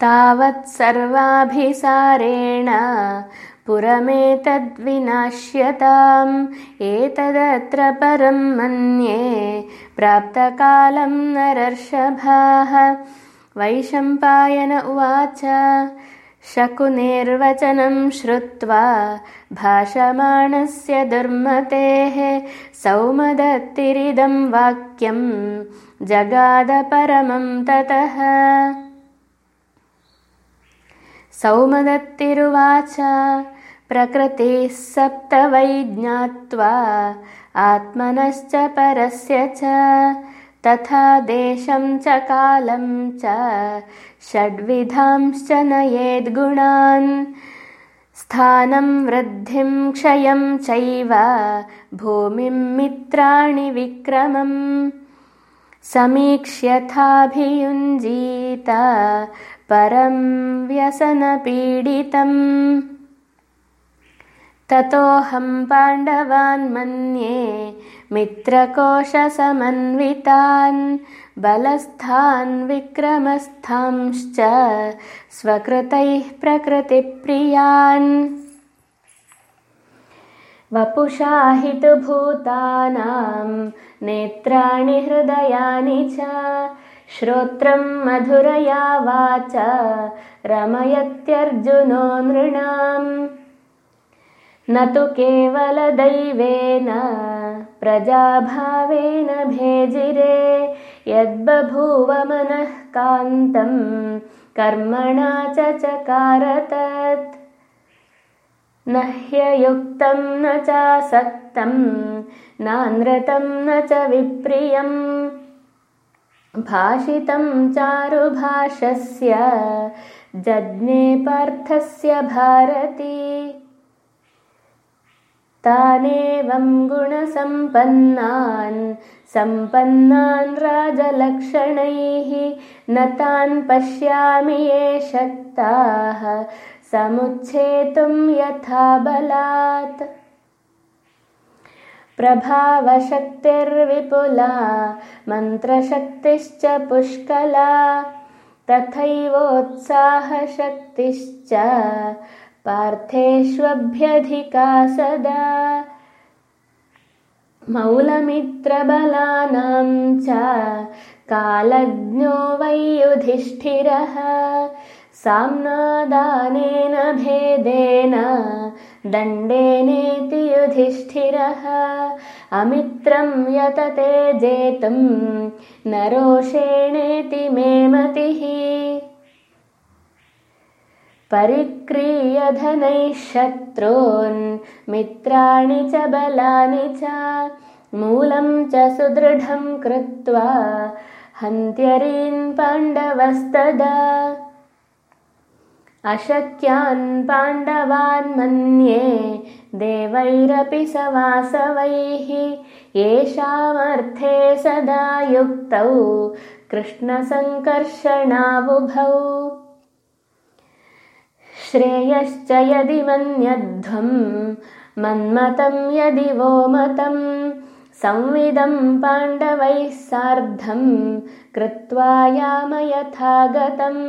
तावत् सर्वाभिसारेण पुरमेतद्विनाश्यताम् एतदत्र परं मन्ये प्राप्तकालं नरर्षभाः। वैशम्पायन उवाच शकुनिर्वचनं श्रुत्वा भाषमाणस्य दुर्मतेः सौमदत्तिरिदं वाक्यं जगादपरमं ततः सौमदत्तिरुवाच। प्रकृतिः सप्त वै ज्ञात्वा आत्मनश्च परस्य च। तथा देशं च कालं च षड्विधांश्च नयेद्गुणान् स्थानं वृद्धिं क्षयं चैव भूमिं मित्राणि विक्रमम् समीक्ष्यथाभियुञ्जीत परं व्यसनपीडितम् ततोऽहं पाण्डवान् मन्ये मित्रकोशसमन्वितान् बलस्थान् विक्रमस्थांश्च स्वकृतैः प्रकृतिप्रियान् वपुषाहितुभूतानां नेत्राणि हृदयानि च श्रोत्रं मधुरया वाच रमयत्यर्जुनो नृणाम् न तु केवलदैवेन प्रजाभावेन भेजिरे यद्बभूव मनः कान्तं कर्मणा च चकारतत् न ह्ययुक्तं न चासक्तं नानृतं न च विप्रियम् भाषितं चारुभाषस्य जज्ञे पार्थस्य भारती। तानेवं गुणसम्पन्नान् सम्पन्नान् राजलक्षणैः न तान् पश्यामि ये शक्ताः समुच्छेतुं यथा बलात्। प्रभावशक्तिर्विपुला मन्त्रशक्तिश्च पुष्कला तथैवोत्साहशक्तिश्च पार्थेष्वभ्यधिका सदा मौलमित्रबलानां च कालज्ञो वै युधिष्ठिरः साम्नादानेन भेदेन दण्डेनेति युधिष्ठिरः। अमित्रं यतते जेतुं नरोषेणेति मे मतिः। परिक्रीयधनैः शत्रून् मित्राणि च बलानि च मूलं च सुदृढं कृत्वा हन्त्यरीन् पाण्डवस्तदा अशक्यान् पाण्डवान् मन्ये देवैरपि सवासवैः येषामर्थे सदा युक्तौ कृष्णसङ्कर्षणाबुभौ श्रेयश्च यदि मन्यध्वं मन्मतं यदि वो मतं संविदं पाण्डवैः सार्धं कृत्वा याम यथा गतम्